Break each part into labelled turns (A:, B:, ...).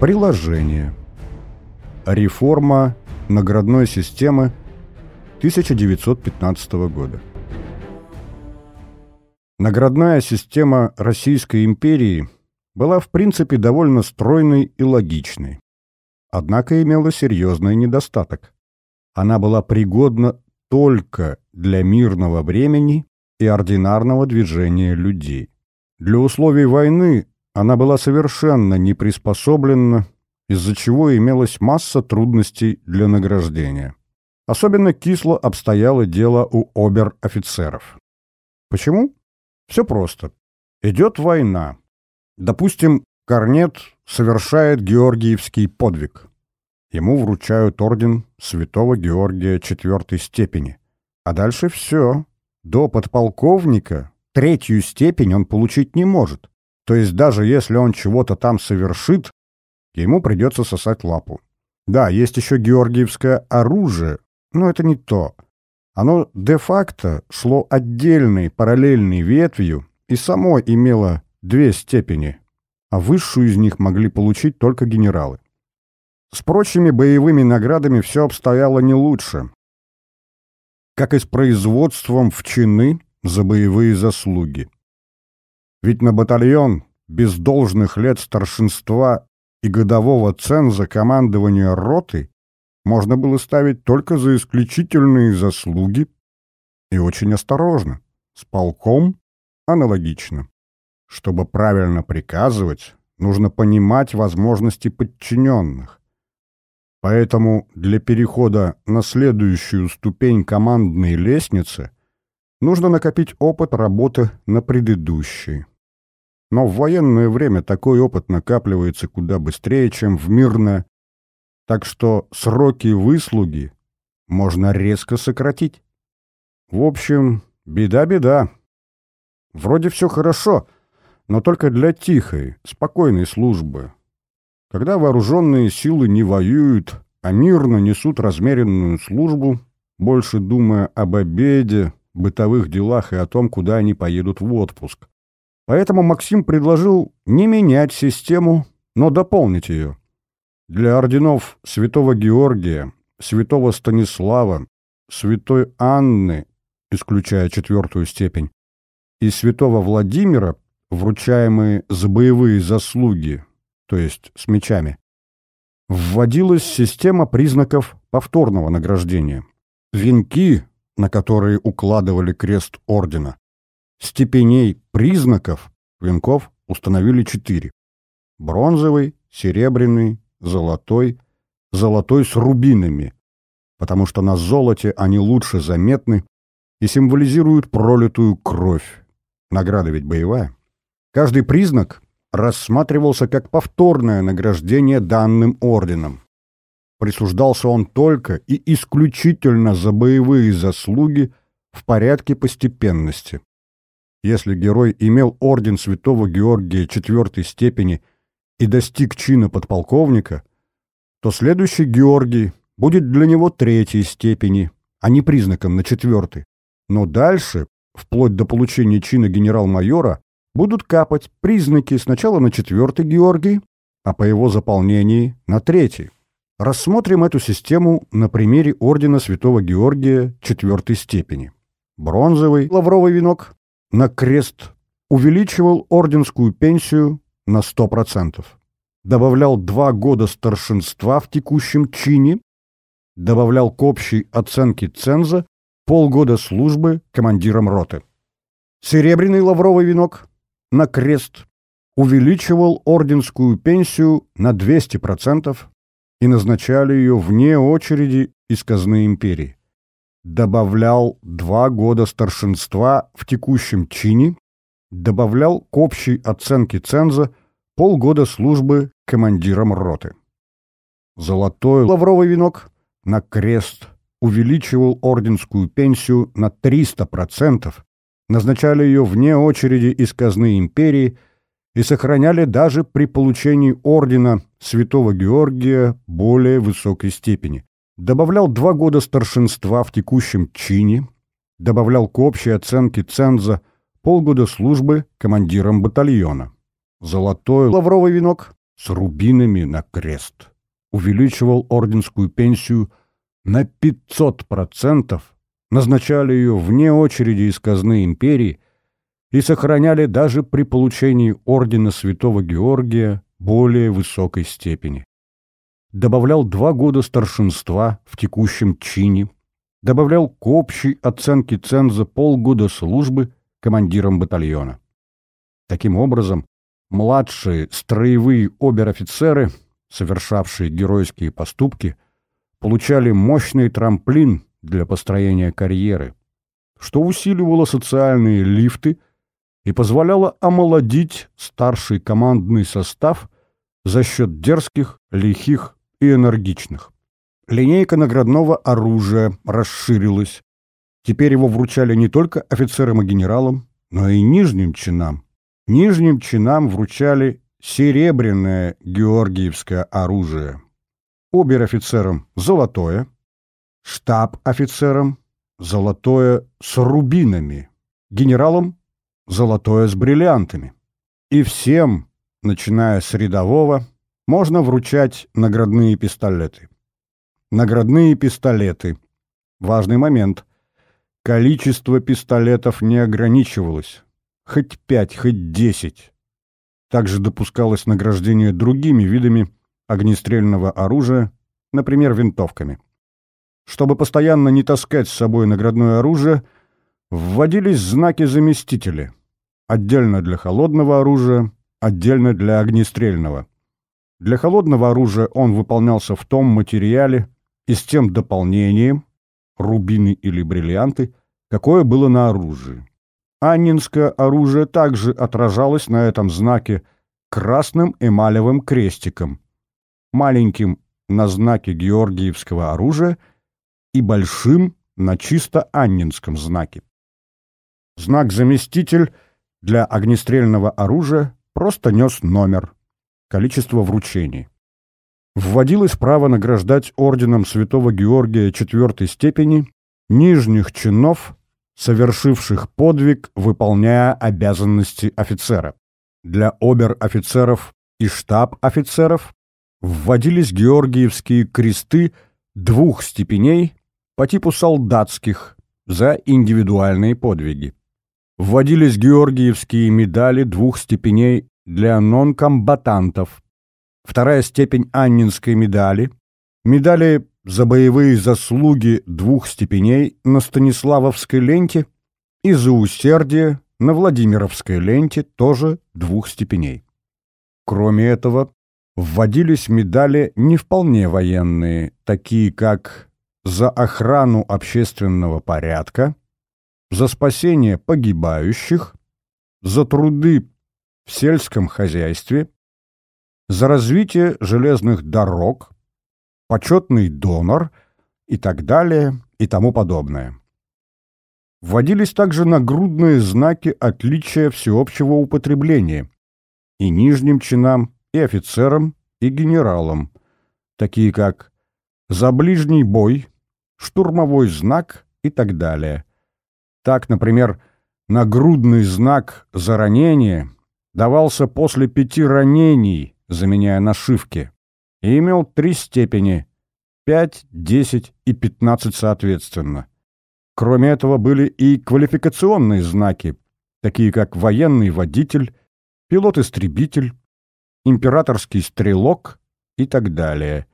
A: Приложение. Реформа наградной системы 1915 года. Наградная система Российской империи была в принципе довольно стройной и логичной. Однако имела серьезный недостаток. Она была пригодна только для мирного времени и ординарного движения людей. Для условий войны она была совершенно не приспособлена, из-за чего имелась масса трудностей для награждения. Особенно кисло обстояло дело у обер-офицеров. Почему? Все просто. Идет война. Допустим, Корнет совершает Георгиевский подвиг. Ему вручают орден святого Георгия четвертой степени. А дальше все. До подполковника третью степень он получить не может. То есть даже если он чего-то там совершит, ему придется сосать лапу. Да, есть еще георгиевское оружие, но это не то. Оно де-факто шло отдельной параллельной ветвью и само имело две степени, а высшую из них могли получить только генералы. С прочими боевыми наградами все обстояло не лучше. Как и с производством в чины за боевые заслуги. Ведь на батальон без должных лет старшинства и годового ценза командования роты можно было ставить только за исключительные заслуги и очень осторожно, с полком аналогично. Чтобы правильно приказывать, нужно понимать возможности подчиненных. Поэтому для перехода на следующую ступень командной лестницы нужно накопить опыт работы на предыдущей. Но в военное время такой опыт накапливается куда быстрее, чем в мирное, так что сроки выслуги можно резко сократить. В общем, беда-беда. Вроде все хорошо, но только для тихой, спокойной службы. Когда вооруженные силы не воюют, а мирно несут размеренную службу, больше думая об обеде, бытовых делах и о том, куда они поедут в отпуск. Поэтому Максим предложил не менять систему, но дополнить ее. Для орденов святого Георгия, святого Станислава, святой Анны, исключая четвертую степень, и святого Владимира, вручаемые за боевые заслуги, то есть с мечами, вводилась система признаков повторного награждения. Венки, на которые укладывали крест ордена, Степеней признаков венков установили четыре. Бронзовый, серебряный, золотой, золотой с рубинами, потому что на золоте они лучше заметны и символизируют пролитую кровь. Награда ведь боевая. Каждый признак рассматривался как повторное награждение данным орденом. Присуждался он только и исключительно за боевые заслуги в порядке постепенности. Если герой имел орден святого Георгия четвертой степени и достиг чина подполковника, то следующий Георгий будет для него третьей степени, а не признаком на четвертой. Но дальше, вплоть до получения чина генерал-майора, будут капать признаки сначала на четвертый Георгий, а по его заполнении на третий. Рассмотрим эту систему на примере ордена святого Георгия четвертой степени. Бронзовый лавровый венок на крест увеличивал орденскую пенсию на 100%, добавлял два года старшинства в текущем чине, добавлял к общей оценке ценза полгода службы командиром роты. Серебряный лавровый венок на крест увеличивал орденскую пенсию на 200% и назначали ее вне очереди из казны империи добавлял два года старшинства в текущем чине, добавлял к общей оценке ценза полгода службы командиром роты. Золотой лавровый венок на крест увеличивал орденскую пенсию на 300%, назначали ее вне очереди из казны империи и сохраняли даже при получении ордена Святого Георгия более высокой степени добавлял два года старшинства в текущем чине, добавлял к общей оценке ценза полгода службы командиром батальона. Золотой лавровый венок с рубинами на крест, увеличивал орденскую пенсию на 500%, назначали ее вне очереди из казны империи и сохраняли даже при получении ордена Святого Георгия более высокой степени. Добавлял два года старшинства в текущем чине, добавлял к общей оценке ценза полгода службы командиром батальона. Таким образом, младшие строевые обер-офицеры, совершавшие геройские поступки, получали мощный трамплин для построения карьеры, что усиливало социальные лифты и позволяло омолодить старший командный состав за счет дерзких, лихих и энергичных. Линейка наградного оружия расширилась. Теперь его вручали не только офицерам и генералам, но и нижним чинам. Нижним чинам вручали серебряное георгиевское оружие. Обер-офицерам – золотое, штаб-офицерам – золотое с рубинами, генералам – золотое с бриллиантами. И всем, начиная с рядового, можно вручать наградные пистолеты. Наградные пистолеты. Важный момент. Количество пистолетов не ограничивалось. Хоть пять, хоть десять. Также допускалось награждение другими видами огнестрельного оружия, например, винтовками. Чтобы постоянно не таскать с собой наградное оружие, вводились знаки-заместители. Отдельно для холодного оружия, отдельно для огнестрельного. Для холодного оружия он выполнялся в том материале, и с тем дополнением, рубины или бриллианты, какое было на оружии. Аннинское оружие также отражалось на этом знаке красным эмалевым крестиком, маленьким на знаке георгиевского оружия и большим на чисто аннинском знаке. Знак «заместитель» для огнестрельного оружия просто нес номер, количество вручений вводилось право награждать орденом Святого Георгия четвертой степени нижних чинов, совершивших подвиг, выполняя обязанности офицера. Для обер-офицеров и штаб-офицеров вводились георгиевские кресты двух степеней по типу солдатских за индивидуальные подвиги. Вводились георгиевские медали двух степеней для нонкомбатантов, вторая степень Аннинской медали, медали за боевые заслуги двух степеней на Станиславовской ленте и за усердие на Владимировской ленте тоже двух степеней. Кроме этого, вводились медали не вполне военные, такие как за охрану общественного порядка, за спасение погибающих, за труды в сельском хозяйстве за развитие железных дорог, почетный донор и так далее и тому подобное. Вводились также нагрудные знаки отличия всеобщего употребления и нижним чинам, и офицерам, и генералам, такие как «за ближний бой», «штурмовой знак» и так далее. Так, например, нагрудный знак «за ранение» давался после пяти ранений заменяя нашивки, и имел три степени — 5, 10 и 15 соответственно. Кроме этого были и квалификационные знаки, такие как военный водитель, пилот-истребитель, императорский стрелок и так далее.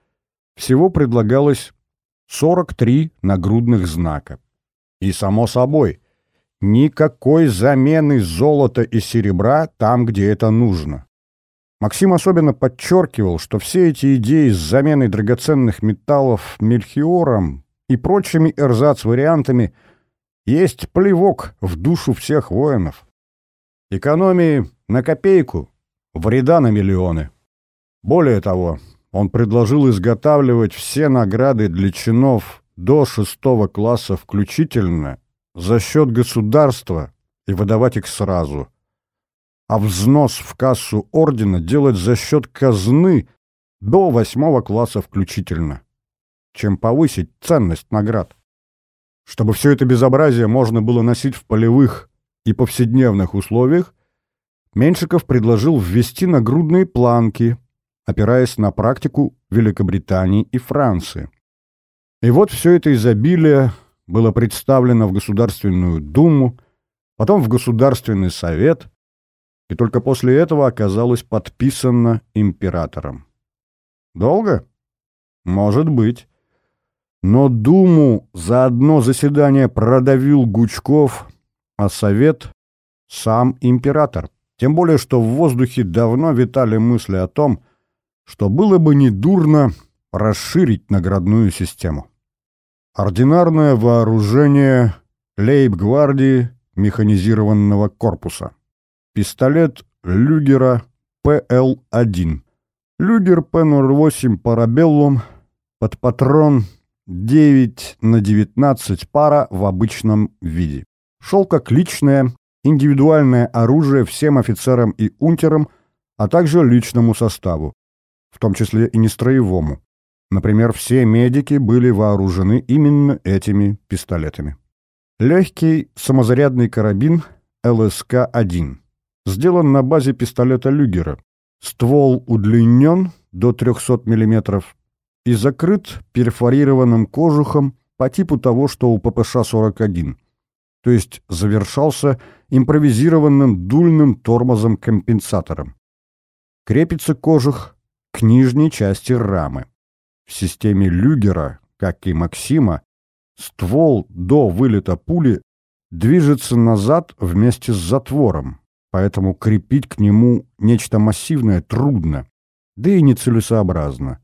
A: Всего предлагалось 43 нагрудных знака. И, само собой, никакой замены золота и серебра там, где это нужно. Максим особенно подчеркивал, что все эти идеи с заменой драгоценных металлов мельхиором и прочими эрзац-вариантами есть плевок в душу всех воинов. Экономии на копейку, вреда на миллионы. Более того, он предложил изготавливать все награды для чинов до шестого класса включительно за счет государства и выдавать их сразу – а взнос в кассу ордена делать за счет казны до восьмого класса включительно, чем повысить ценность наград. Чтобы все это безобразие можно было носить в полевых и повседневных условиях, Меньшиков предложил ввести нагрудные планки, опираясь на практику Великобритании и Франции. И вот все это изобилие было представлено в Государственную Думу, потом в Государственный Совет, и только после этого оказалось подписано императором. Долго? Может быть. Но Думу за одно заседание продавил Гучков, а Совет — сам император. Тем более, что в воздухе давно витали мысли о том, что было бы недурно расширить наградную систему. Ординарное вооружение лейб-гвардии механизированного корпуса. Пистолет Люгера ПЛ-1. Люгер П-08 Парабеллум под патрон 9 на 19 пара в обычном виде. Шел как личное, индивидуальное оружие всем офицерам и унтерам, а также личному составу, в том числе и нестроевому. Например, все медики были вооружены именно этими пистолетами. Легкий самозарядный карабин ЛСК-1. Сделан на базе пистолета Люгера. Ствол удлинен до 300 мм и закрыт перфорированным кожухом по типу того, что у ППШ-41, то есть завершался импровизированным дульным тормозом-компенсатором. Крепится кожух к нижней части рамы. В системе Люгера, как и Максима, ствол до вылета пули движется назад вместе с затвором, поэтому крепить к нему нечто массивное трудно, да и нецелесообразно.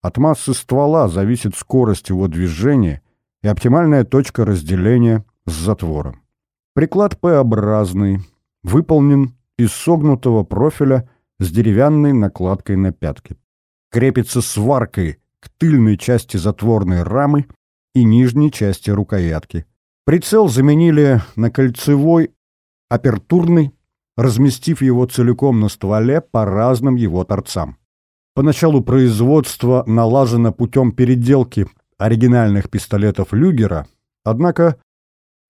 A: От массы ствола зависит скорость его движения и оптимальная точка разделения с затвором. Приклад П-образный, выполнен из согнутого профиля с деревянной накладкой на пятки. Крепится сваркой к тыльной части затворной рамы и нижней части рукоятки. Прицел заменили на кольцевой, апертурный, разместив его целиком на стволе по разным его торцам. Поначалу производство налажено путем переделки оригинальных пистолетов Люгера, однако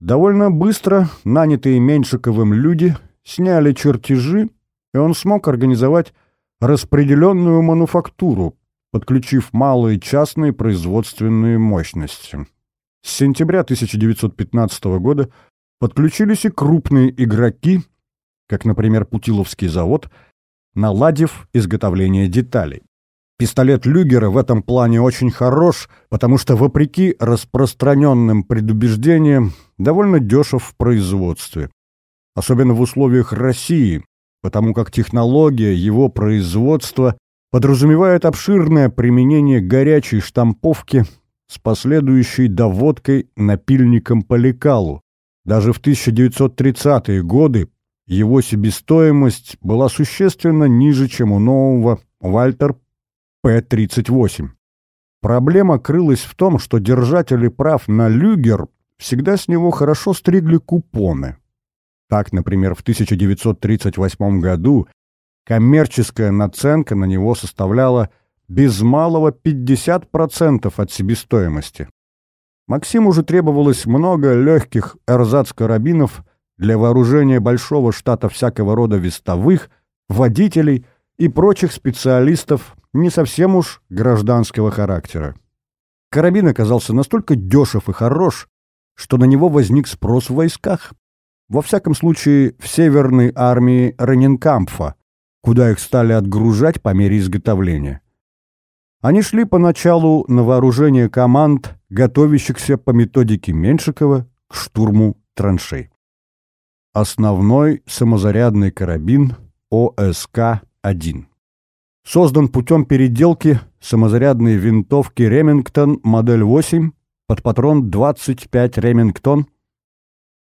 A: довольно быстро нанятые Меньшиковым люди сняли чертежи, и он смог организовать распределенную мануфактуру, подключив малые частные производственные мощности. С сентября 1915 года подключились и крупные игроки, как, например, Путиловский завод, наладив изготовление деталей. Пистолет Люгера в этом плане очень хорош, потому что, вопреки распространенным предубеждениям, довольно дешев в производстве. Особенно в условиях России, потому как технология его производства подразумевает обширное применение горячей штамповки с последующей доводкой напильником по лекалу. Даже в 1930-е годы его себестоимость была существенно ниже, чем у нового Вальтер П-38. Проблема крылась в том, что держатели прав на люгер всегда с него хорошо стригли купоны. Так, например, в 1938 году коммерческая наценка на него составляла без малого 50% от себестоимости. Максиму уже требовалось много легких эрзац-карабинов для вооружения большого штата всякого рода вестовых, водителей и прочих специалистов не совсем уж гражданского характера. Карабин оказался настолько дешев и хорош, что на него возник спрос в войсках. Во всяком случае, в Северной армии Раненкампфа, куда их стали отгружать по мере изготовления. Они шли поначалу на вооружение команд, готовящихся по методике Меншикова к штурму траншей. Основной самозарядный карабин ОСК-1. Создан путем переделки самозарядной винтовки Ремингтон модель 8 под патрон 25 Ремингтон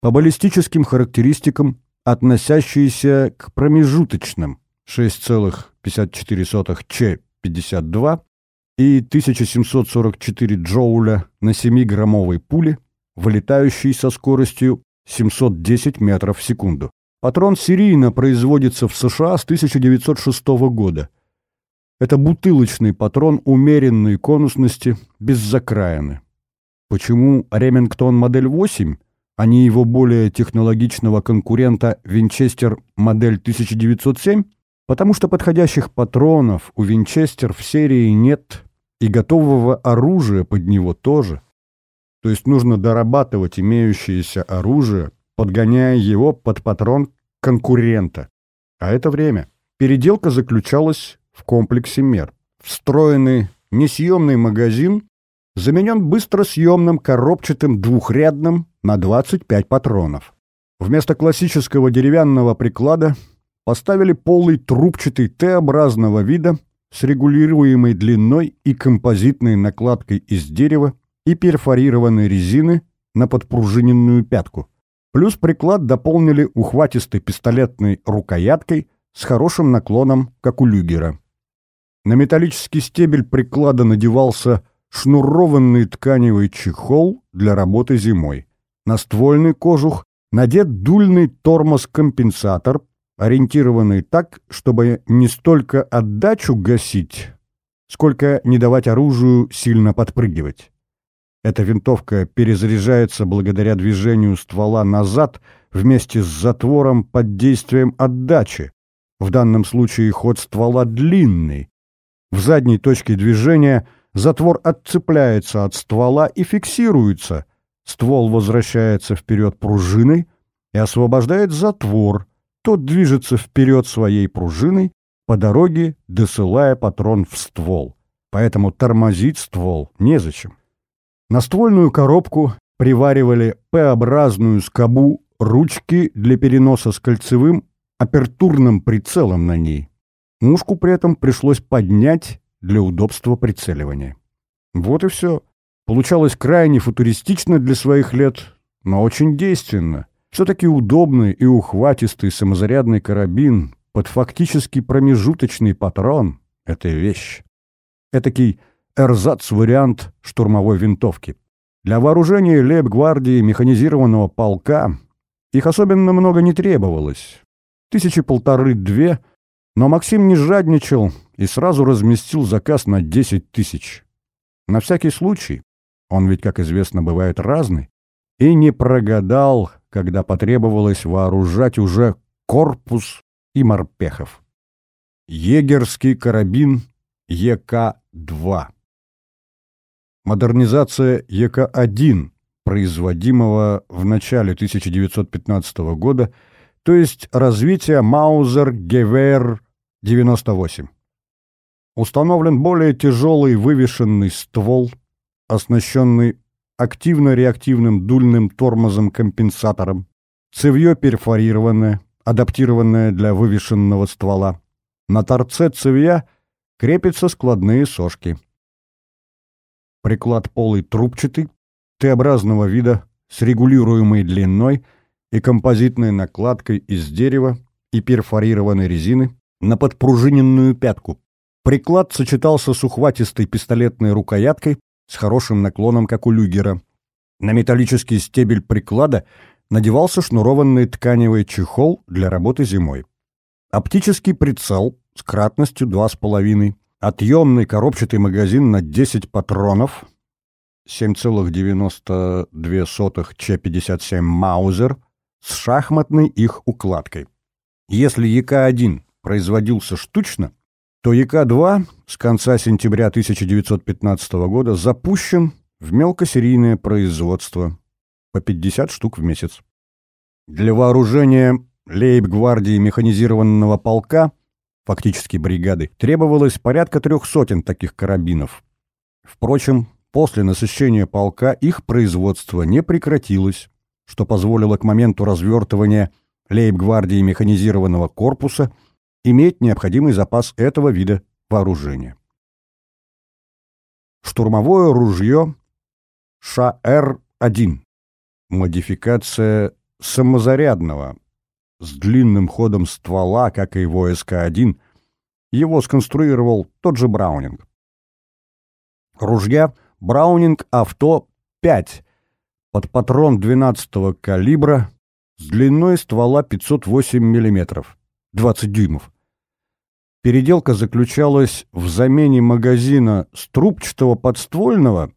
A: по баллистическим характеристикам, относящиеся к промежуточным 6,54 Ч-52 и 1744 джоуля на 7-граммовой пуле, вылетающей со скоростью 710 метров в секунду. Патрон серийно производится в США с 1906 года. Это бутылочный патрон умеренной конусности, без закраины. Почему Ремингтон модель 8, а не его более технологичного конкурента Винчестер модель 1907? Потому что подходящих патронов у Винчестер в серии нет, и готового оружия под него тоже. То есть нужно дорабатывать имеющееся оружие, подгоняя его под патрон конкурента. А это время. Переделка заключалась в комплексе мер. Встроенный несъемный магазин заменен быстросъемным коробчатым двухрядным на 25 патронов. Вместо классического деревянного приклада поставили полый трубчатый Т-образного вида с регулируемой длиной и композитной накладкой из дерева и перфорированной резины на подпружиненную пятку. Плюс приклад дополнили ухватистой пистолетной рукояткой с хорошим наклоном, как у люгера. На металлический стебель приклада надевался шнурованный тканевый чехол для работы зимой. На ствольный кожух надет дульный тормоз-компенсатор, ориентированный так, чтобы не столько отдачу гасить, сколько не давать оружию сильно подпрыгивать. Эта винтовка перезаряжается благодаря движению ствола назад вместе с затвором под действием отдачи. В данном случае ход ствола длинный. В задней точке движения затвор отцепляется от ствола и фиксируется. Ствол возвращается вперед пружиной и освобождает затвор. Тот движется вперед своей пружиной, по дороге досылая патрон в ствол. Поэтому тормозить ствол незачем. На ствольную коробку приваривали П-образную скобу ручки для переноса с кольцевым апертурным прицелом на ней. Мушку при этом пришлось поднять для удобства прицеливания. Вот и все. Получалось крайне футуристично для своих лет, но очень действенно. Все-таки удобный и ухватистый самозарядный карабин под фактически промежуточный патрон — это вещь. Этакий эрзац-вариант штурмовой винтовки. Для вооружения лейб-гвардии механизированного полка их особенно много не требовалось. Тысячи полторы-две, но Максим не жадничал и сразу разместил заказ на 10 тысяч. На всякий случай, он ведь, как известно, бывает разный, и не прогадал, когда потребовалось вооружать уже корпус и морпехов. Егерский карабин ЕК-2 Модернизация ЕК-1, производимого в начале 1915 года, то есть развитие Маузер Гевер 98. Установлен более тяжелый вывешенный ствол, оснащенный активно-реактивным дульным тормозом-компенсатором, цевье перфорированное, адаптированное для вывешенного ствола. На торце цевья крепятся складные сошки. Приклад полый трубчатый, Т-образного вида, с регулируемой длиной и композитной накладкой из дерева и перфорированной резины на подпружиненную пятку. Приклад сочетался с ухватистой пистолетной рукояткой с хорошим наклоном, как у люгера. На металлический стебель приклада надевался шнурованный тканевый чехол для работы зимой. Оптический прицел с кратностью 2,5 Отъемный коробчатый магазин на 10 патронов, 7,92 Ч-57 Маузер с шахматной их укладкой. Если ЯК-1 производился штучно, то ЯК-2 с конца сентября 1915 года запущен в мелкосерийное производство по 50 штук в месяц. Для вооружения лейб-гвардии механизированного полка фактически бригады, требовалось порядка трех сотен таких карабинов. Впрочем, после насыщения полка их производство не прекратилось, что позволило к моменту развертывания лейб-гвардии механизированного корпуса иметь необходимый запас этого вида вооружения. Штурмовое ружье ШР-1. Модификация самозарядного, с длинным ходом ствола, как и ВСК-1, его сконструировал тот же Браунинг. Ружья Браунинг Авто-5 под патрон 12-го калибра с длиной ствола 508 мм, 20 дюймов. Переделка заключалась в замене магазина с трубчатого подствольного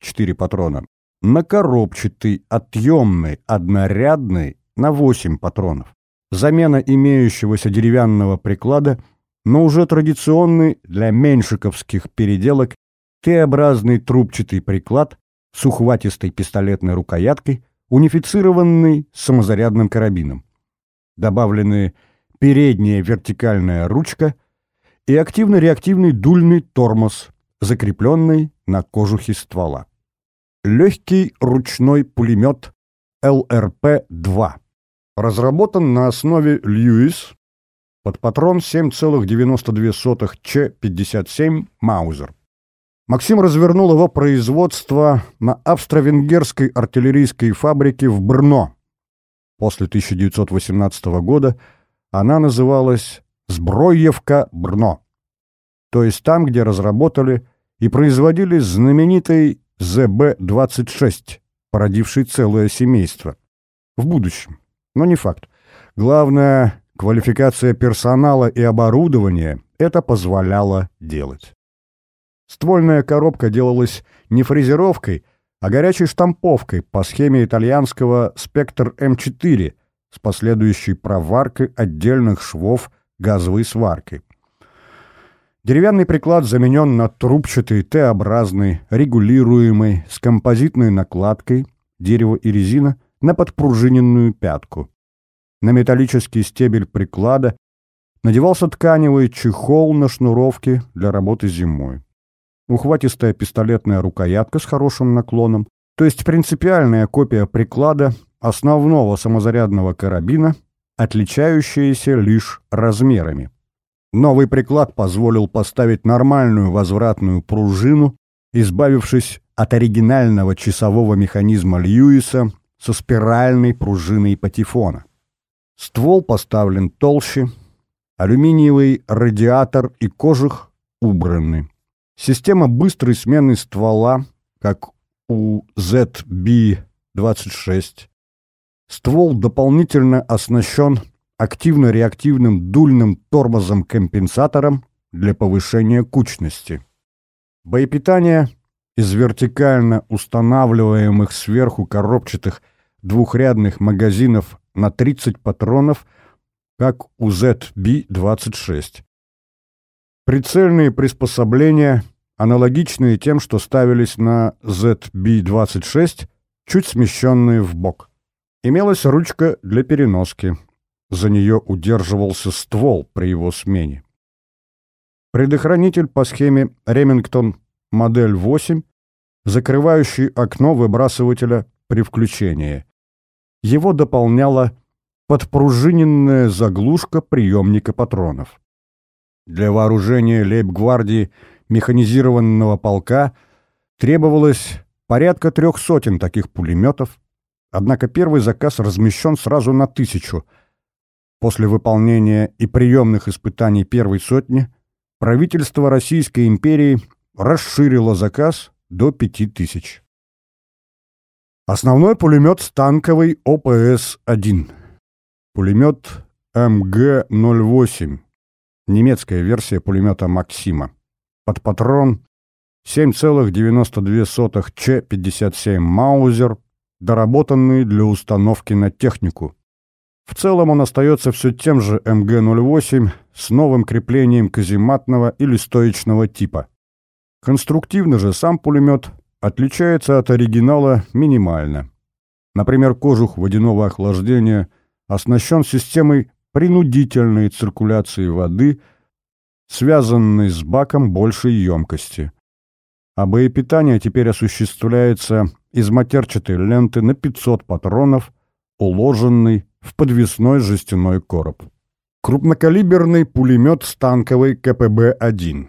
A: 4 патрона на коробчатый, отъемный, однорядный на 8 патронов. замена имеющегося деревянного приклада, но уже традиционный для меньшиковских переделок Т-образный трубчатый приклад с ухватистой пистолетной рукояткой, унифицированный самозарядным карабином. Добавлены передняя вертикальная ручка и активно-реактивный дульный тормоз, закрепленный на кожухе ствола. Легкий ручной пулемет ЛРП-2. Разработан на основе Льюис под патрон 7,92 Ч-57 Маузер. Максим развернул его производство на австро-венгерской артиллерийской фабрике в Брно. После 1918 года она называлась Зброевка-Брно, то есть там, где разработали и производили знаменитый ЗБ-26, породивший целое семейство. В будущем, но не факт. Главное, квалификация персонала и оборудования это позволяло делать. Ствольная коробка делалась не фрезеровкой, а горячей штамповкой по схеме итальянского «Спектр М4» с последующей проваркой отдельных швов газовой сваркой. Деревянный приклад заменен на трубчатый Т-образный, регулируемый, с композитной накладкой, дерево и резина, на подпружиненную пятку. На металлический стебель приклада надевался тканевый чехол на шнуровке для работы зимой ухватистая пистолетная рукоятка с хорошим наклоном, то есть принципиальная копия приклада основного самозарядного карабина, отличающаяся лишь размерами. Новый приклад позволил поставить нормальную возвратную пружину, избавившись от оригинального часового механизма Льюиса со спиральной пружиной патефона. Ствол поставлен толще, алюминиевый радиатор и кожух убраны. Система быстрой смены ствола, как у ZB-26. Ствол дополнительно оснащен активно-реактивным дульным тормозом-компенсатором для повышения кучности. Боепитание из вертикально устанавливаемых сверху коробчатых двухрядных магазинов на 30 патронов, как у ZB-26. Прицельные приспособления аналогичные тем, что ставились на ZB-26, чуть смещенные в бок. Имелась ручка для переноски. За нее удерживался ствол при его смене. Предохранитель по схеме Remington модель 8, закрывающий окно выбрасывателя при включении. Его дополняла подпружиненная заглушка приемника патронов. Для вооружения лейб-гвардии механизированного полка требовалось порядка трех сотен таких пулеметов, однако первый заказ размещен сразу на тысячу. После выполнения и приемных испытаний первой сотни правительство Российской империи расширило заказ до пяти тысяч. Основной пулемет станковый ОПС-1. Пулемет МГ-08. Немецкая версия пулемета «Максима» под патрон 7,92 Ч-57 Маузер, доработанный для установки на технику. В целом он остается все тем же МГ-08 с новым креплением казематного или стоечного типа. Конструктивно же сам пулемет отличается от оригинала минимально. Например, кожух водяного охлаждения оснащен системой принудительной циркуляции воды – связанный с баком большей емкости. А боепитание теперь осуществляется из матерчатой ленты на 500 патронов, уложенный в подвесной жестяной короб. Крупнокалиберный пулемет станковый КПБ-1.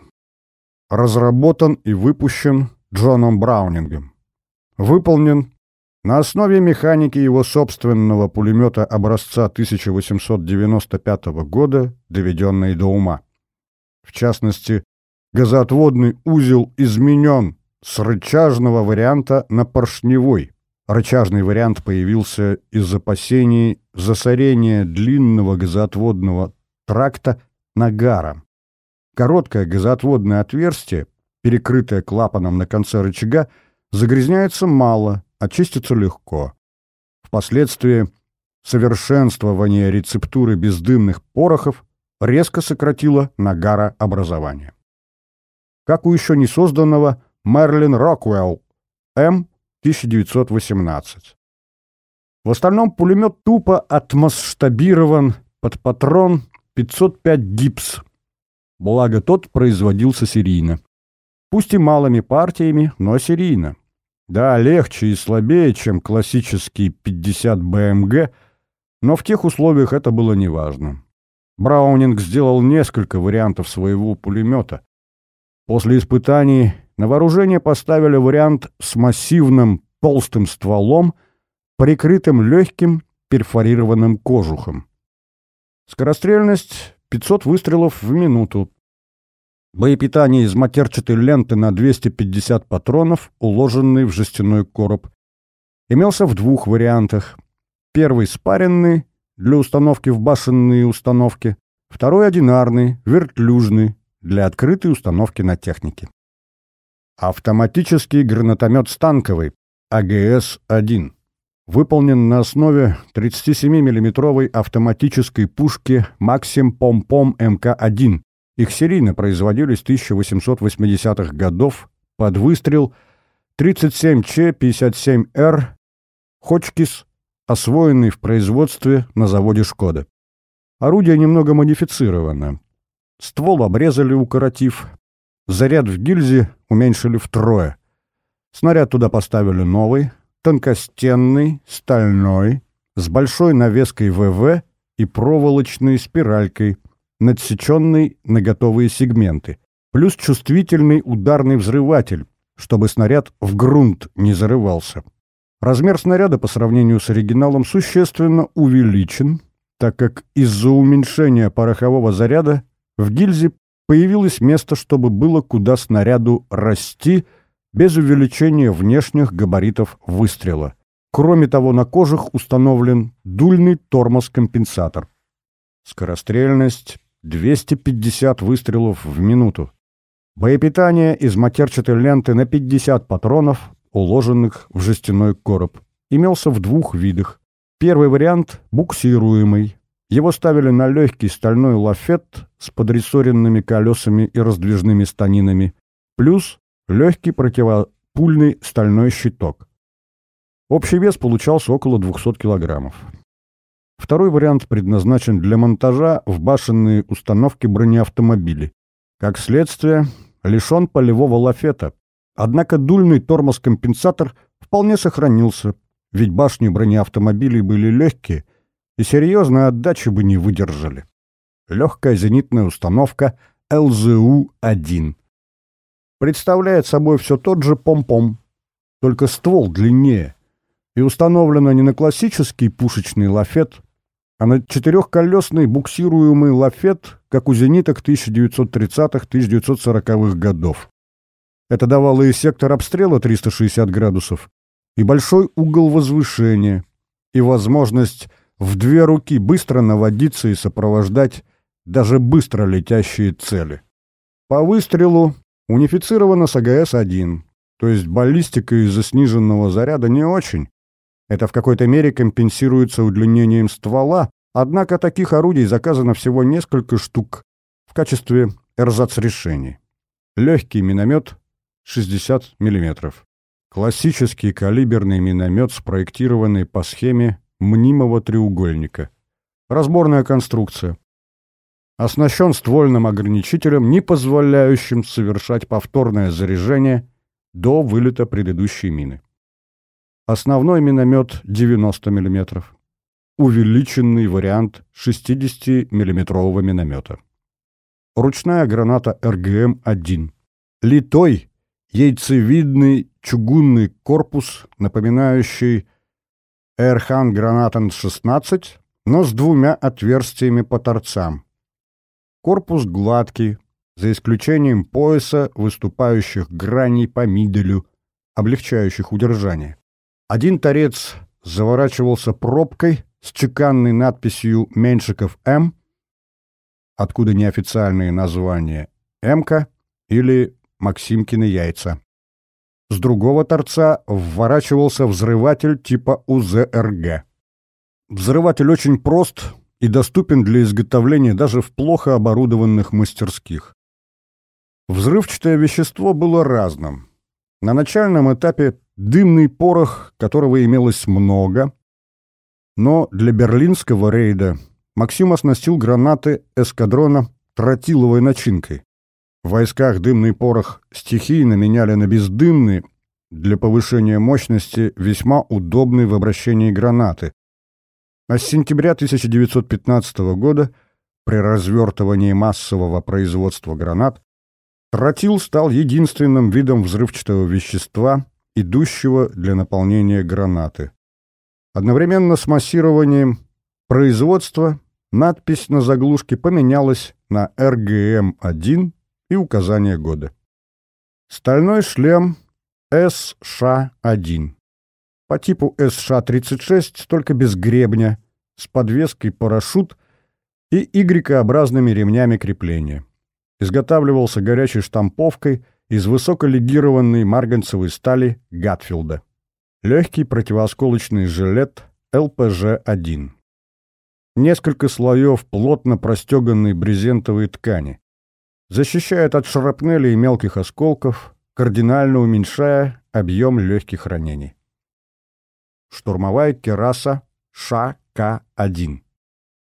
A: Разработан и выпущен Джоном Браунингом. Выполнен на основе механики его собственного пулемета образца 1895 года, доведенной до ума. В частности, газоотводный узел изменен с рычажного варианта на поршневой. Рычажный вариант появился из опасений засорения длинного газоотводного тракта нагаром. Короткое газоотводное отверстие, перекрытое клапаном на конце рычага, загрязняется мало, очистится легко. Впоследствии совершенствование рецептуры бездымных порохов резко сократило нагарообразование. Как у еще не созданного Мерлин Роквелл М-1918. В остальном пулемет тупо отмасштабирован под патрон 505 гипс, благо тот производился серийно. Пусть и малыми партиями, но серийно. Да, легче и слабее, чем классический 50 БМГ, но в тех условиях это было неважно. Браунинг сделал несколько вариантов своего пулемета. После испытаний на вооружение поставили вариант с массивным толстым стволом, прикрытым легким перфорированным кожухом. Скорострельность 500 выстрелов в минуту. Боепитание из матерчатой ленты на 250 патронов, уложенный в жестяной короб. Имелся в двух вариантах. Первый спаренный, для установки в башенные установки. Второй одинарный, вертлюжный, для открытой установки на технике. Автоматический гранатомет станковый АГС-1 выполнен на основе 37 миллиметровой автоматической пушки Maxim Pom-Pom МК-1. Их серийно производили с 1880-х годов под выстрел 37Ч-57Р Хочкис, освоенный в производстве на заводе «Шкода». Орудие немного модифицировано. Ствол обрезали, укоротив. Заряд в гильзе уменьшили втрое. Снаряд туда поставили новый, тонкостенный, стальной, с большой навеской ВВ и проволочной спиралькой, надсеченный на готовые сегменты, плюс чувствительный ударный взрыватель, чтобы снаряд в грунт не зарывался. Размер снаряда по сравнению с оригиналом существенно увеличен, так как из-за уменьшения порохового заряда в гильзе появилось место, чтобы было куда снаряду расти без увеличения внешних габаритов выстрела. Кроме того, на кожах установлен дульный тормоз-компенсатор. Скорострельность 250 выстрелов в минуту. Боепитание из матерчатой ленты на 50 патронов, уложенных в жестяной короб, имелся в двух видах. Первый вариант – буксируемый. Его ставили на легкий стальной лафет с подрессоренными колесами и раздвижными станинами, плюс легкий противопульный стальной щиток. Общий вес получался около 200 килограммов. Второй вариант предназначен для монтажа в башенные установки бронеавтомобилей. Как следствие, лишен полевого лафета. Однако дульный тормоз-компенсатор вполне сохранился, ведь башни бронеавтомобилей были легкие и серьезной отдачи бы не выдержали. Легкая зенитная установка ЛЗУ-1. Представляет собой все тот же пом-пом, только ствол длиннее, и установлена не на классический пушечный лафет, а на четырехколесный буксируемый лафет, как у зениток 1930-1940-х годов. Это давало и сектор обстрела 360 градусов, и большой угол возвышения, и возможность в две руки быстро наводиться и сопровождать даже быстро летящие цели. По выстрелу унифицировано с АГС-1, то есть баллистика из-за сниженного заряда не очень. Это в какой-то мере компенсируется удлинением ствола, однако таких орудий заказано всего несколько штук в качестве эрзац-решений. Легкий миномет 60 мм. Классический калиберный миномет, спроектированный по схеме мнимого треугольника. Разборная конструкция. Оснащен ствольным ограничителем, не позволяющим совершать повторное заряжение до вылета предыдущей мины. Основной миномет 90 мм. Увеличенный вариант 60 миллиметрового миномета. Ручная граната РГМ-1. Литой яйцевидный чугунный корпус, напоминающий Эрхан Гранатен-16, но с двумя отверстиями по торцам. Корпус гладкий, за исключением пояса, выступающих граней по миделю, облегчающих удержание. Один торец заворачивался пробкой с чеканной надписью «Меньшиков М», откуда неофициальные названия «МК» или Максимкины яйца. С другого торца вворачивался взрыватель типа УЗРГ. взрыватель очень прост и доступен для изготовления даже в плохо оборудованных мастерских. Взрывчатое вещество было разным. На начальном этапе дымный порох, которого имелось много, но для берлинского рейда Максим оснастил гранаты эскадрона тротиловой начинкой. В войсках дымный порох стихийно меняли на бездымный для повышения мощности весьма удобный в обращении гранаты. А с сентября 1915 года при развертывании массового производства гранат тротил стал единственным видом взрывчатого вещества, идущего для наполнения гранаты. Одновременно с массированием производства надпись на заглушке поменялась на РГМ-1 и указание года. Стальной шлем СШ-1. По типу СШ-36, только без гребня, с подвеской парашют и Y-образными ремнями крепления. Изготавливался горячей штамповкой из высоколегированной марганцевой стали Гатфилда. Легкий противоосколочный жилет ЛПЖ-1. Несколько слоев плотно простеганной брезентовой ткани. Защищает от шрапнели и мелких осколков, кардинально уменьшая объем легких ранений. Штурмовая кераса ШК-1.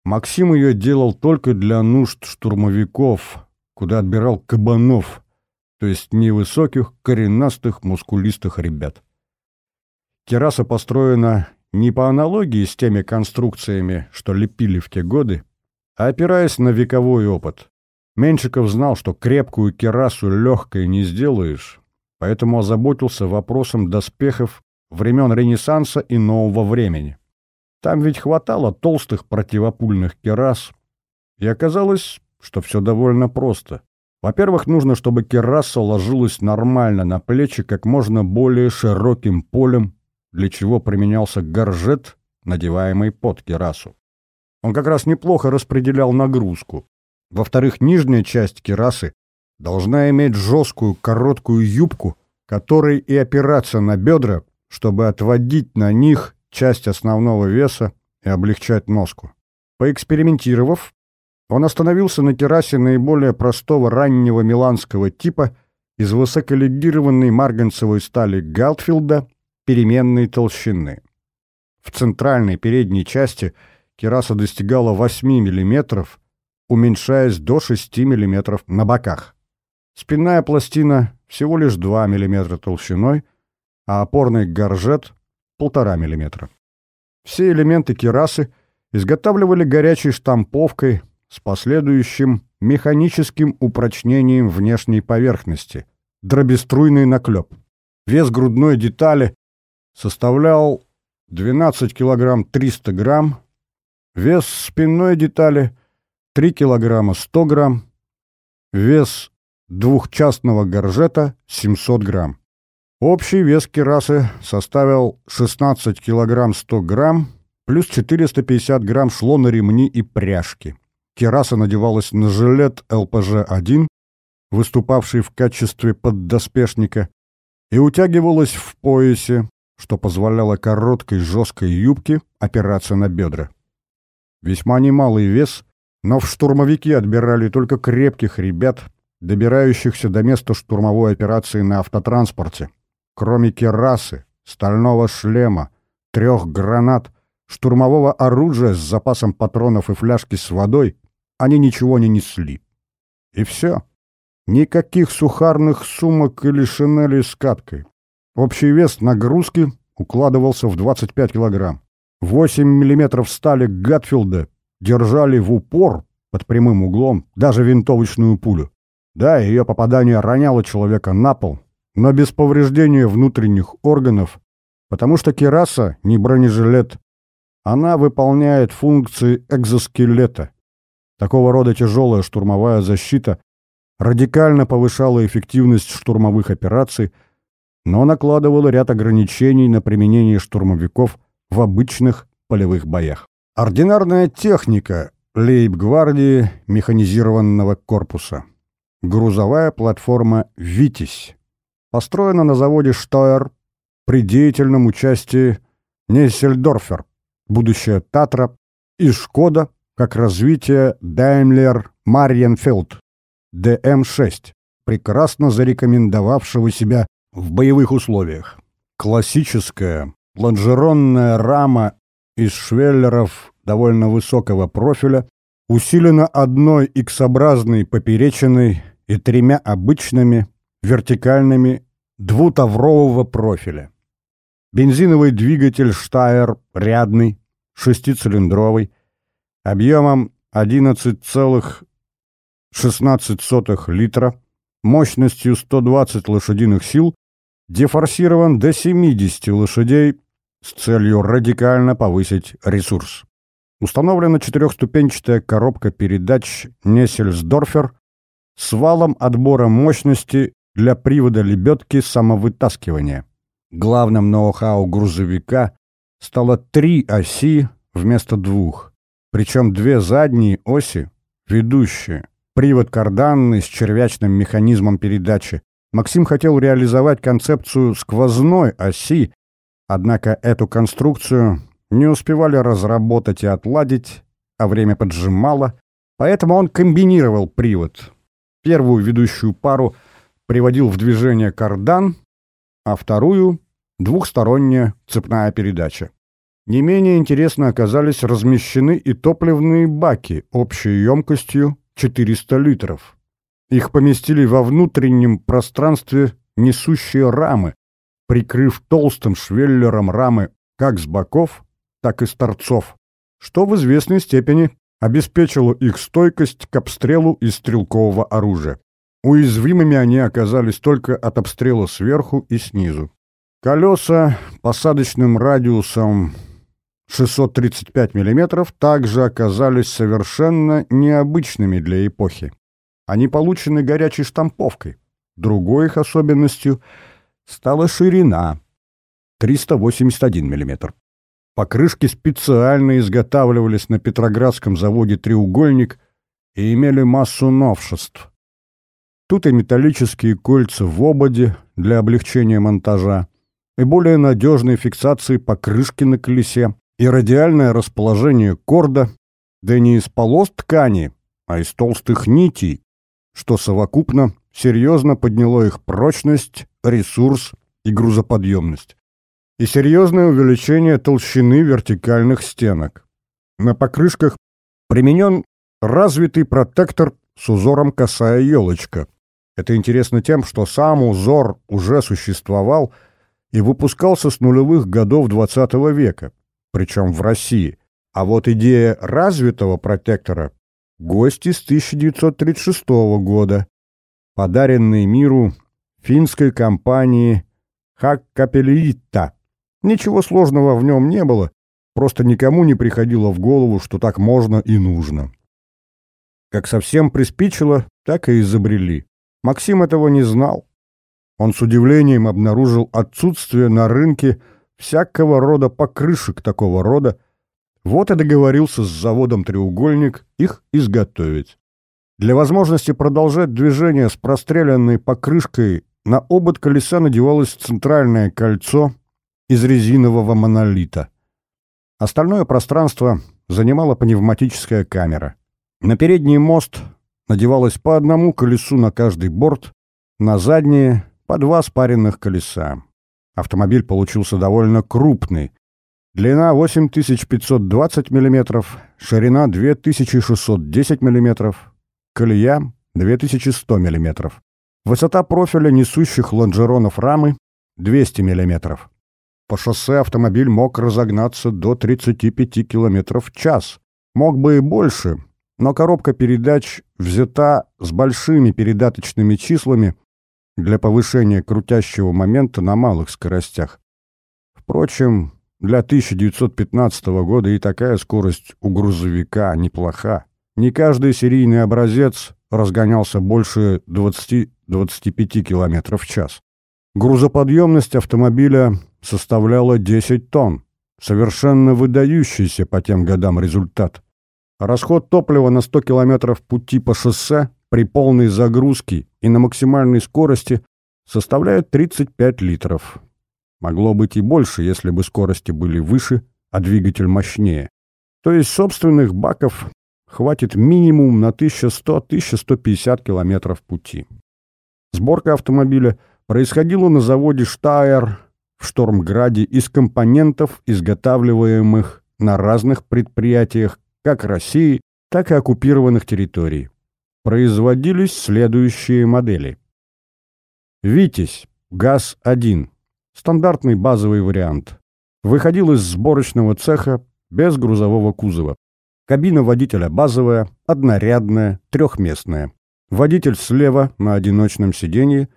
A: Максим ее делал только для нужд штурмовиков, куда отбирал кабанов, то есть невысоких, коренастых, мускулистых ребят. Кераса построена не по аналогии с теми конструкциями, что лепили в те годы, а опираясь на вековой опыт. Меньшиков знал, что крепкую керасу легкой не сделаешь, поэтому озаботился вопросом доспехов времен Ренессанса и нового времени. Там ведь хватало толстых противопульных керас, и оказалось, что все довольно просто. Во-первых, нужно, чтобы кераса ложилась нормально на плечи как можно более широким полем, для чего применялся горжет, надеваемый под керасу. Он как раз неплохо распределял нагрузку. Во-вторых, нижняя часть керасы должна иметь жесткую короткую юбку, которой и опираться на бедра, чтобы отводить на них часть основного веса и облегчать носку. Поэкспериментировав, он остановился на керасе наиболее простого раннего миланского типа из высоколегированной марганцевой стали Галтфилда переменной толщины. В центральной передней части кераса достигала 8 мм, уменьшаясь до 6 мм на боках. Спинная пластина всего лишь 2 мм толщиной, а опорный горжет — 1,5 мм. Все элементы керасы изготавливали горячей штамповкой с последующим механическим упрочнением внешней поверхности, дробеструйный наклеп. Вес грудной детали составлял 12 килограмм 300 грамм, вес спинной детали 3 килограмма 100 грамм, вес двухчастного горжета 700 грамм. Общий вес керасы составил 16 килограмм 100 грамм, плюс 450 грамм шло на ремни и пряжки. Кераса надевалась на жилет ЛПЖ-1, выступавший в качестве поддоспешника, и утягивалась в поясе, что позволяло короткой жесткой юбке опираться на бедра. Весьма немалый вес, но в штурмовики отбирали только крепких ребят, добирающихся до места штурмовой операции на автотранспорте. Кроме керасы, стального шлема, трех гранат, штурмового оружия с запасом патронов и фляжки с водой, они ничего не несли. И все. Никаких сухарных сумок или шинелей с каткой. Общий вес нагрузки укладывался в 25 килограмм. 8 миллиметров стали Гатфилда держали в упор под прямым углом даже винтовочную пулю. Да, ее попадание роняло человека на пол, но без повреждения внутренних органов, потому что кераса не бронежилет. Она выполняет функции экзоскелета. Такого рода тяжелая штурмовая защита радикально повышала эффективность штурмовых операций – но накладывало ряд ограничений на применение штурмовиков в обычных полевых боях. Ординарная техника лейб-гвардии механизированного корпуса. Грузовая платформа «Витязь». Построена на заводе «Штойер» при деятельном участии Нессельдорфер, будущее Татра, и Шкода как развитие Daimler Marienfeld DM6, прекрасно зарекомендовавшего себя в боевых условиях. Классическая лонжеронная рама из швеллеров довольно высокого профиля усилена одной X-образной поперечиной и тремя обычными вертикальными двутаврового профиля. Бензиновый двигатель Штайер рядный, шестицилиндровый, объемом 11,16 литра, мощностью 120 лошадиных сил, дефорсирован до 70 лошадей с целью радикально повысить ресурс. Установлена четырехступенчатая коробка передач Нессельсдорфер с валом отбора мощности для привода лебедки самовытаскивания. Главным ноу-хау грузовика стало три оси вместо двух, причем две задние оси, ведущие, привод карданный с червячным механизмом передачи. Максим хотел реализовать концепцию сквозной оси, однако эту конструкцию не успевали разработать и отладить, а время поджимало, поэтому он комбинировал привод. Первую ведущую пару приводил в движение кардан, а вторую — двухсторонняя цепная передача. Не менее интересно оказались размещены и топливные баки общей емкостью 400 литров. Их поместили во внутреннем пространстве несущие рамы, прикрыв толстым швеллером рамы как с боков, так и с торцов, что в известной степени обеспечило их стойкость к обстрелу из стрелкового оружия. Уязвимыми они оказались только от обстрела сверху и снизу. Колеса посадочным радиусом 635 мм также оказались совершенно необычными для эпохи. Они получены горячей штамповкой. Другой их особенностью стала ширина 381 мм. Покрышки специально изготавливались на Петроградском заводе «Треугольник» и имели массу новшеств. Тут и металлические кольца в ободе для облегчения монтажа, и более надежной фиксации покрышки на колесе, и радиальное расположение корда, да не из полос ткани, а из толстых нитей, что совокупно серьезно подняло их прочность, ресурс и грузоподъемность и серьезное увеличение толщины вертикальных стенок. На покрышках применен развитый протектор с узором косая елочка. Это интересно тем, что сам узор уже существовал и выпускался с нулевых годов XX века, причем в России. А вот идея развитого протектора – гости с 1936 года, подаренный миру финской компании Хаккапелиитта. Ничего сложного в нем не было, просто никому не приходило в голову, что так можно и нужно. Как совсем приспичило, так и изобрели. Максим этого не знал. Он с удивлением обнаружил отсутствие на рынке всякого рода покрышек такого рода, вот и договорился с заводом «Треугольник» их изготовить. Для возможности продолжать движение с простреленной покрышкой на обод колеса надевалось центральное кольцо из резинового монолита. Остальное пространство занимала пневматическая камера. На передний мост надевалось по одному колесу на каждый борт, на задние — по два спаренных колеса. Автомобиль получился довольно крупный. Длина 8520 мм, ширина 2610 мм, колея 2100 мм. Высота профиля несущих лонжеронов рамы 200 мм. По шоссе автомобиль мог разогнаться до 35 км в час. Мог бы и больше, но коробка передач взята с большими передаточными числами для повышения крутящего момента на малых скоростях. Впрочем, для 1915 года и такая скорость у грузовика неплоха. Не каждый серийный образец разгонялся больше 20-25 км в час. Грузоподъемность автомобиля составляла 10 тонн. Совершенно выдающийся по тем годам результат. Расход топлива на 100 километров пути по шоссе при полной загрузке и на максимальной скорости составляет 35 литров. Могло быть и больше, если бы скорости были выше, а двигатель мощнее. То есть собственных баков хватит минимум на 1100-1150 километров пути. Сборка автомобиля происходила на заводе «Штайер» в Штормграде из компонентов, изготавливаемых на разных предприятиях как России, так и оккупированных территорий. Производились следующие модели. «Витязь» ГАЗ-1. Стандартный базовый вариант. Выходил из сборочного цеха без грузового кузова. Кабина водителя базовая, однорядная, трехместная. Водитель слева на одиночном сиденье,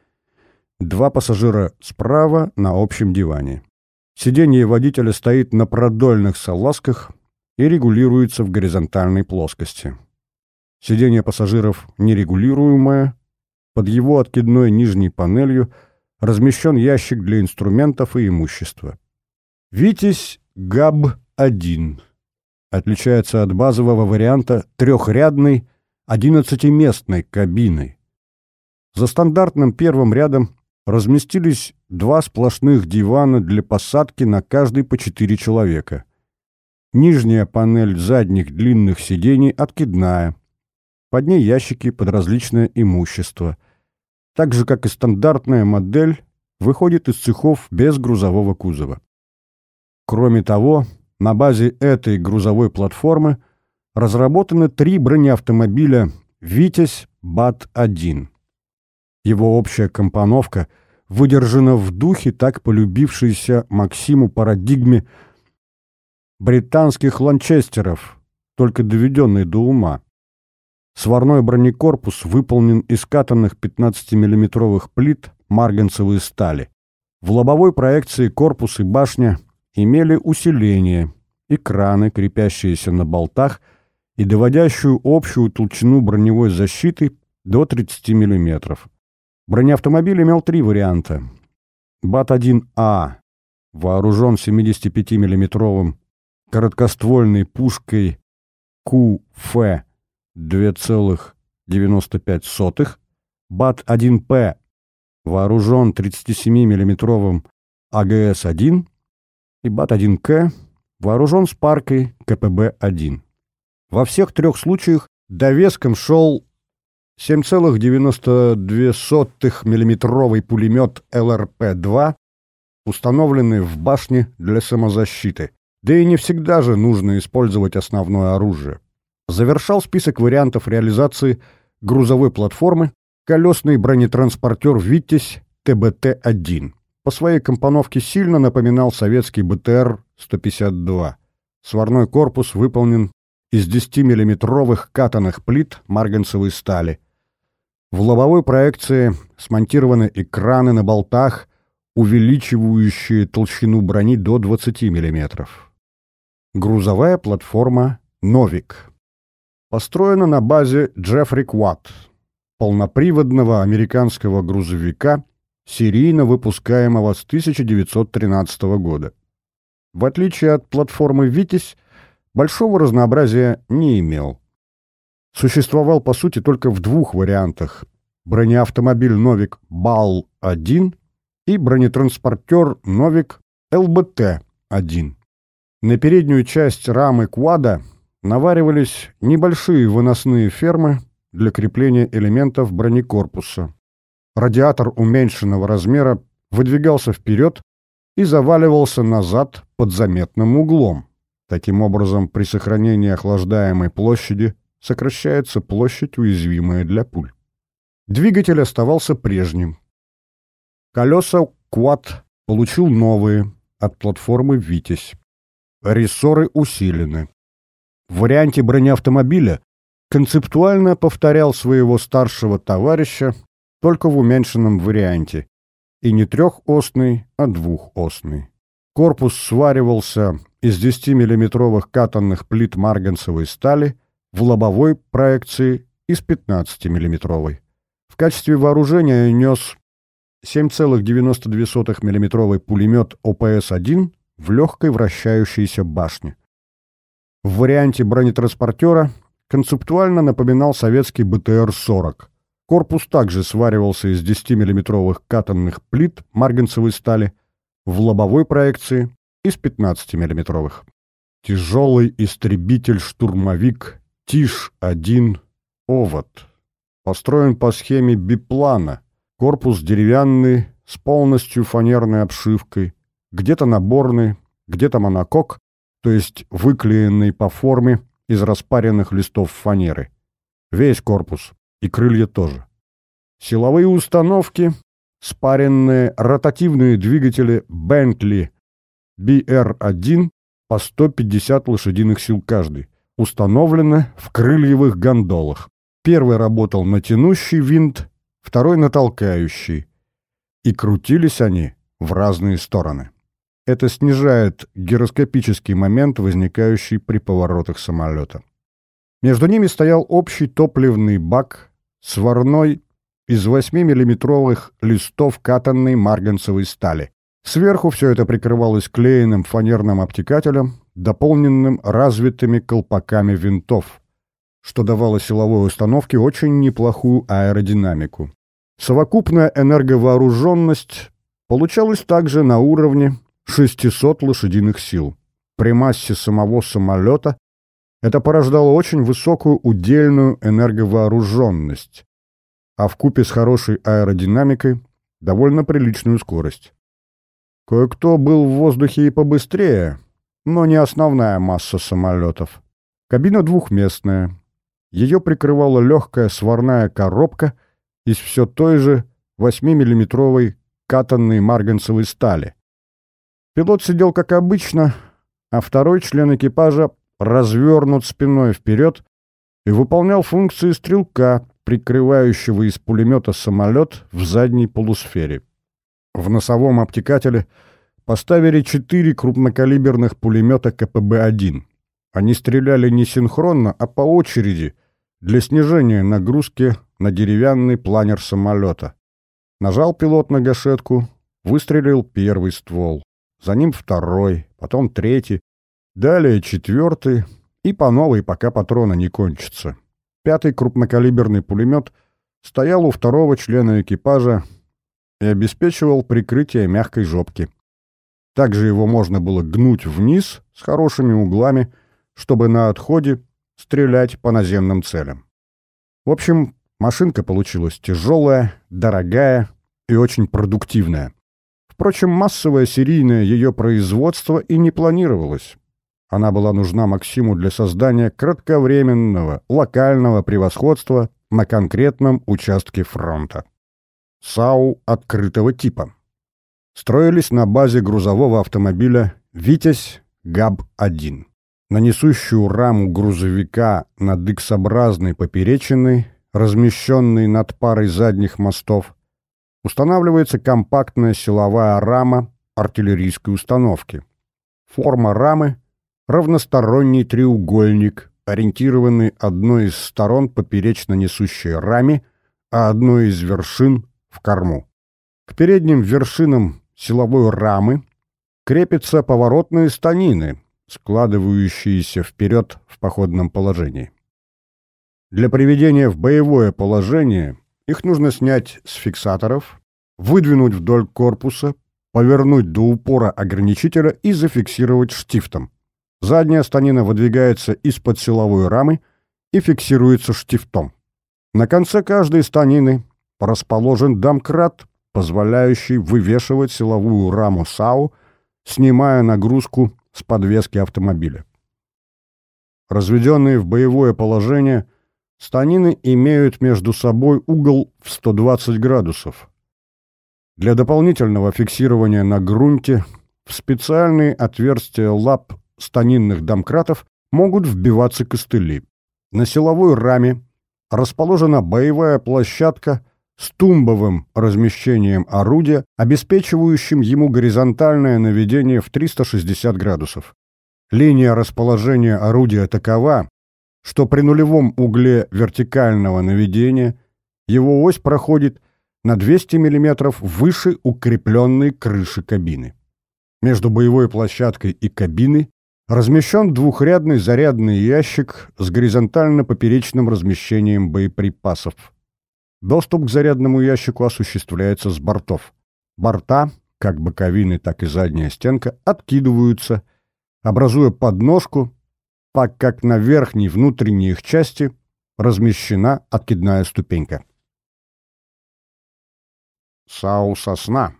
A: два пассажира справа на общем диване. Сиденье водителя стоит на продольных салазках и регулируется в горизонтальной плоскости. Сиденье пассажиров нерегулируемое, под его откидной нижней панелью размещен ящик для инструментов и имущества. «Витязь ГАБ-1» отличается от базового варианта трехрядной, одиннадцатиместной кабиной. За стандартным первым рядом разместились два сплошных дивана для посадки на каждый по четыре человека. Нижняя панель задних длинных сидений откидная. Под ней ящики под различное имущество. Так же, как и стандартная модель, выходит из цехов без грузового кузова. Кроме того, на базе этой грузовой платформы разработаны три бронеавтомобиля «Витязь БАТ-1». Его общая компоновка выдержана в духе так полюбившейся Максиму парадигме британских ланчестеров, только доведенной до ума. Сварной бронекорпус выполнен из катанных 15-миллиметровых плит марганцевой стали. В лобовой проекции корпус и башня имели усиление, экраны, крепящиеся на болтах и доводящую общую толщину броневой защиты до 30 мм. Бронеавтомобиль имел три варианта. БАТ-1А вооружен 75 миллиметровым короткоствольной пушкой КФ 2,95, БАТ-1П вооружен 37 миллиметровым АГС-1 и БАТ-1К вооружен спаркой КПБ-1. Во всех трех случаях довеском шел 7,92 миллиметровый пулемет ЛРП-2, установленный в башне для самозащиты. Да и не всегда же нужно использовать основное оружие. Завершал список вариантов реализации грузовой платформы колесный бронетранспортер «Витязь» ТБТ-1 по своей компоновке сильно напоминал советский БТР-152. Сварной корпус выполнен из 10-миллиметровых катанных плит марганцевой стали. В лобовой проекции смонтированы экраны на болтах, увеличивающие толщину брони до 20 мм. Грузовая платформа «Новик» построена на базе Джеффри Кватт, полноприводного американского грузовика серийно выпускаемого с 1913 года. В отличие от платформы «Витязь», большого разнообразия не имел. Существовал, по сути, только в двух вариантах – бронеавтомобиль «Новик БАЛ-1» и бронетранспортер «Новик ЛБТ-1». На переднюю часть рамы квада наваривались небольшие выносные фермы для крепления элементов бронекорпуса. Радиатор уменьшенного размера выдвигался вперед и заваливался назад под заметным углом. Таким образом, при сохранении охлаждаемой площади сокращается площадь, уязвимая для пуль. Двигатель оставался прежним. Колеса «Квад» получил новые от платформы «Витязь». Рессоры усилены. В варианте бронеавтомобиля концептуально повторял своего старшего товарища только в уменьшенном варианте. И не трехосный, а двухосный. Корпус сваривался из 10-миллиметровых катанных плит марганцевой стали в лобовой проекции из 15-миллиметровой. В качестве вооружения нес 7,92 миллиметровый пулемет ОПС-1 в легкой вращающейся башне. В варианте бронетранспортера концептуально напоминал советский БТР-40. Корпус также сваривался из 10-миллиметровых катанных плит марганцевой стали в лобовой проекции из 15-миллиметровых. тяжелый истребитель-штурмовик ТИШ-1 «Овод». Построен по схеме биплана, корпус деревянный, с полностью фанерной обшивкой, где-то наборный, где-то монокок, то есть выклеенный по форме из распаренных листов фанеры. Весь корпус, и крылья тоже. Силовые установки, спаренные ротативные двигатели Bentley BR-1 по 150 лошадиных сил каждый, установлены в крыльевых гондолах. Первый работал на тянущий винт, второй на толкающий. И крутились они в разные стороны. Это снижает гироскопический момент, возникающий при поворотах самолета. Между ними стоял общий топливный бак, сварной из 8-миллиметровых листов катанной марганцевой стали. Сверху все это прикрывалось клеенным фанерным обтекателем, дополненным развитыми колпаками винтов, что давало силовой установке очень неплохую аэродинамику. Совокупная энерговооруженность получалась также на уровне 600 лошадиных сил. При массе самого самолета это порождало очень высокую удельную энерговооруженность, а в купе с хорошей аэродинамикой довольно приличную скорость. Кое-кто был в воздухе и побыстрее, но не основная масса самолетов. Кабина двухместная. Ее прикрывала легкая сварная коробка из все той же 8-миллиметровой катанной марганцевой стали. Пилот сидел как обычно, а второй член экипажа развернут спиной вперед и выполнял функции стрелка, прикрывающего из пулемета самолет в задней полусфере. В носовом обтекателе поставили четыре крупнокалиберных пулемета КПБ-1. Они стреляли не синхронно, а по очереди для снижения нагрузки на деревянный планер самолета. Нажал пилот на гашетку, выстрелил первый ствол за ним второй, потом третий, далее четвертый и по новой, пока патрона не кончатся. Пятый крупнокалиберный пулемет стоял у второго члена экипажа и обеспечивал прикрытие мягкой жопки. Также его можно было гнуть вниз с хорошими углами, чтобы на отходе стрелять по наземным целям. В общем, машинка получилась тяжелая, дорогая и очень продуктивная. Впрочем, массовое серийное ее производство и не планировалось. Она была нужна Максиму для создания кратковременного, локального превосходства на конкретном участке фронта. САУ открытого типа. Строились на базе грузового автомобиля «Витязь ГАБ-1». На несущую раму грузовика над X-образной поперечиной, размещенной над парой задних мостов, устанавливается компактная силовая рама артиллерийской установки. Форма рамы – равносторонний треугольник, ориентированный одной из сторон поперечно несущей раме, а одной из вершин – в корму. К передним вершинам силовой рамы крепятся поворотные станины, складывающиеся вперед в походном положении. Для приведения в боевое положение их нужно снять с фиксаторов, выдвинуть вдоль корпуса, повернуть до упора ограничителя и зафиксировать штифтом. Задняя станина выдвигается из-под силовой рамы и фиксируется штифтом. На конце каждой станины расположен домкрат, позволяющий вывешивать силовую раму САУ, снимая нагрузку с подвески автомобиля. Разведенные в боевое положение – Станины имеют между собой угол в 120 градусов. Для дополнительного фиксирования на грунте в специальные отверстия лап станинных домкратов могут вбиваться костыли. На силовой раме расположена боевая площадка с тумбовым размещением орудия, обеспечивающим ему горизонтальное наведение в 360 градусов. Линия расположения орудия такова, что при нулевом угле вертикального наведения его ось проходит на 200 мм выше укрепленной крыши кабины. Между боевой площадкой и кабиной размещен двухрядный зарядный ящик с горизонтально-поперечным размещением боеприпасов. Доступ к зарядному ящику осуществляется с бортов. Борта, как боковины, так и задняя стенка, откидываются, образуя подножку, так как на верхней внутренней их части размещена откидная ступенька. САУ «Сосна»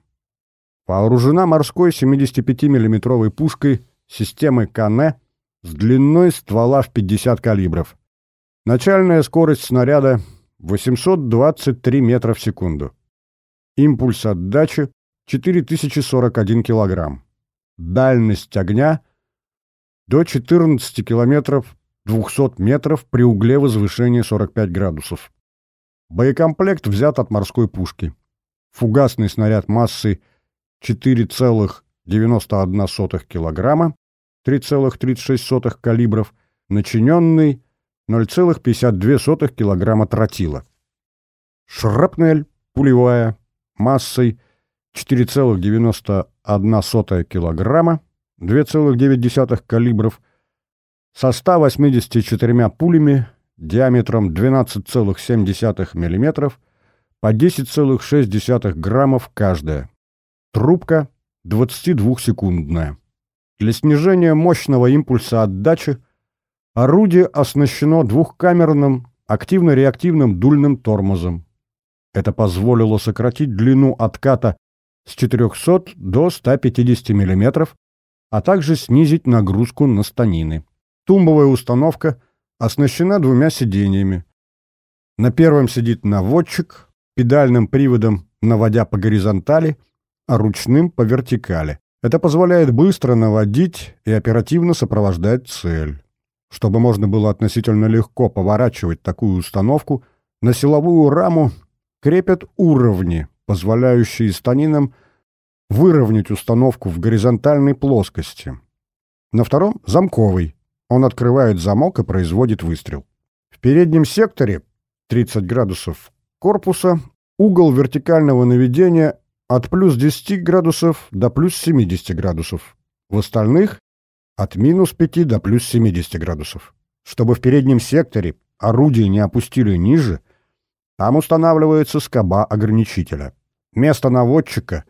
A: вооружена морской 75 миллиметровой пушкой системы Кане с длиной ствола в 50 калибров. Начальная скорость снаряда 823 метра в секунду. Импульс отдачи 4041 килограмм. Дальность огня до 14 километров 200 метров при угле возвышения 45 градусов. Боекомплект взят от морской пушки. Фугасный снаряд массы 4,5 91 килограмма, 3,36 калибров, начиненный 0,52 килограмма тротила. Шрапнель пулевая массой 4,91 килограмма, 2,9 калибров, со 184 пулями диаметром 12,7 мм по 10,6 граммов каждая. Трубка 22-секундная. Для снижения мощного импульса отдачи орудие оснащено двухкамерным активно-реактивным дульным тормозом. Это позволило сократить длину отката с 400 до 150 мм, а также снизить нагрузку на станины. Тумбовая установка оснащена двумя сиденьями. На первом сидит наводчик, педальным приводом наводя по горизонтали, а ручным по вертикали. Это позволяет быстро наводить и оперативно сопровождать цель. Чтобы можно было относительно легко поворачивать такую установку, на силовую раму крепят уровни, позволяющие станинам выровнять установку в горизонтальной плоскости. На втором — замковый. Он открывает замок и производит выстрел. В переднем секторе 30 градусов корпуса угол вертикального наведения от плюс 10 градусов до плюс 70 градусов. В остальных — от минус 5 до плюс 70 градусов. Чтобы в переднем секторе орудие не опустили ниже, там устанавливается скоба ограничителя. Место наводчика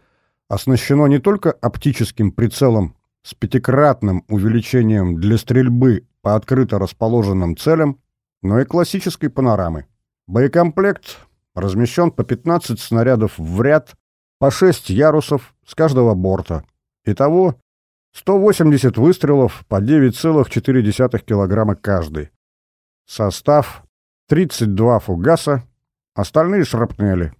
A: оснащено не только оптическим прицелом с пятикратным увеличением для стрельбы по открыто расположенным целям, но и классической панорамы. Боекомплект размещен по 15 снарядов в ряд, по 6 ярусов с каждого борта. Итого 180 выстрелов по 9,4 килограмма каждый. Состав 32 фугаса, остальные шрапнели.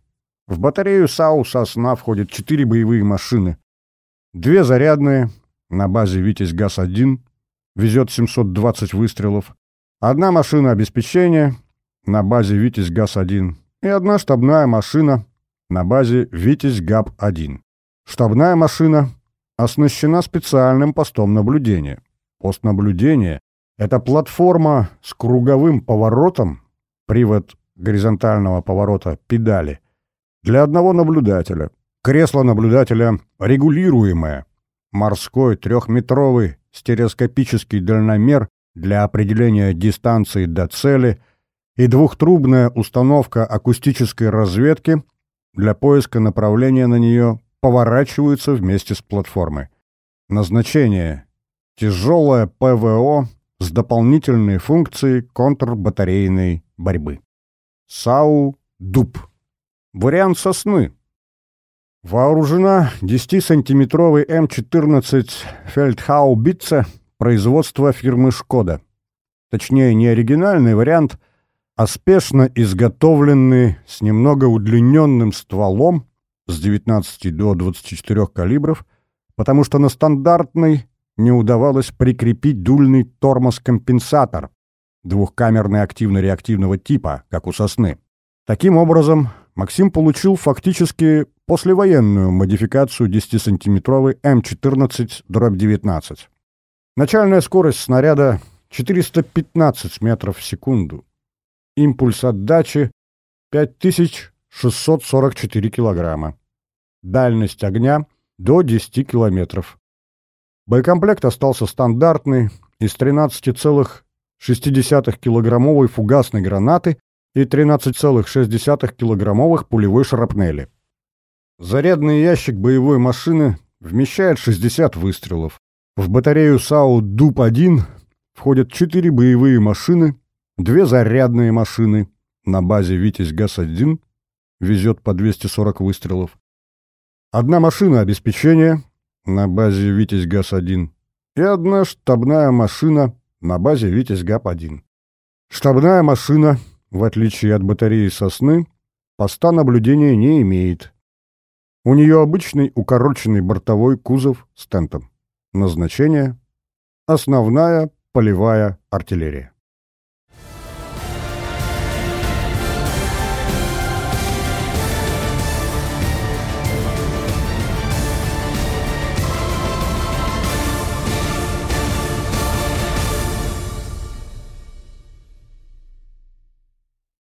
A: В батарею САУ «Сосна» входят 4 боевые машины. Две зарядные, на базе «Витязь ГАЗ-1», везет 720 выстрелов. Одна машина обеспечения на базе «Витязь ГАЗ-1» и одна штабная машина на базе «Витязь ГАП-1». Штабная машина оснащена специальным постом наблюдения. Пост наблюдения — это платформа с круговым поворотом, привод горизонтального поворота педали, для одного наблюдателя. Кресло наблюдателя регулируемое, морской трехметровый стереоскопический дальномер для определения дистанции до цели и двухтрубная установка акустической разведки для поиска направления на нее поворачиваются вместе с платформой. Назначение – тяжелое ПВО с дополнительной функцией контрбатарейной борьбы. САУ «Дуб». Вариант сосны. Вооружена 10-сантиметровой М14 Фельдхаубитце производства фирмы «Шкода». Точнее, не оригинальный вариант, а спешно изготовленный с немного удлиненным стволом с 19 до 24 калибров, потому что на стандартный не удавалось прикрепить дульный тормоз-компенсатор двухкамерный активно-реактивного типа, как у «Сосны». Таким образом, Максим получил фактически послевоенную модификацию 10-сантиметровой М14-19. Начальная скорость снаряда 415 метров в секунду. Импульс отдачи 5644 килограмма. Дальность огня до 10 километров. Боекомплект остался стандартный из 13,6-килограммовой фугасной гранаты и 13,6 килограммовых пулевой шрапнели. Зарядный ящик боевой машины вмещает 60 выстрелов. В батарею САУ ДУП-1 входят четыре боевые машины, две зарядные машины на базе «Витязь ГАЗ-1» везет по 240 выстрелов, одна машина обеспечения на базе «Витязь ГАЗ-1» и одна штабная машина на базе «Витязь ГАП-1». Штабная машина, в отличие от батареи «Сосны», поста наблюдения не имеет. У нее обычный укороченный бортовой кузов с тентом. Назначение – основная полевая артиллерия.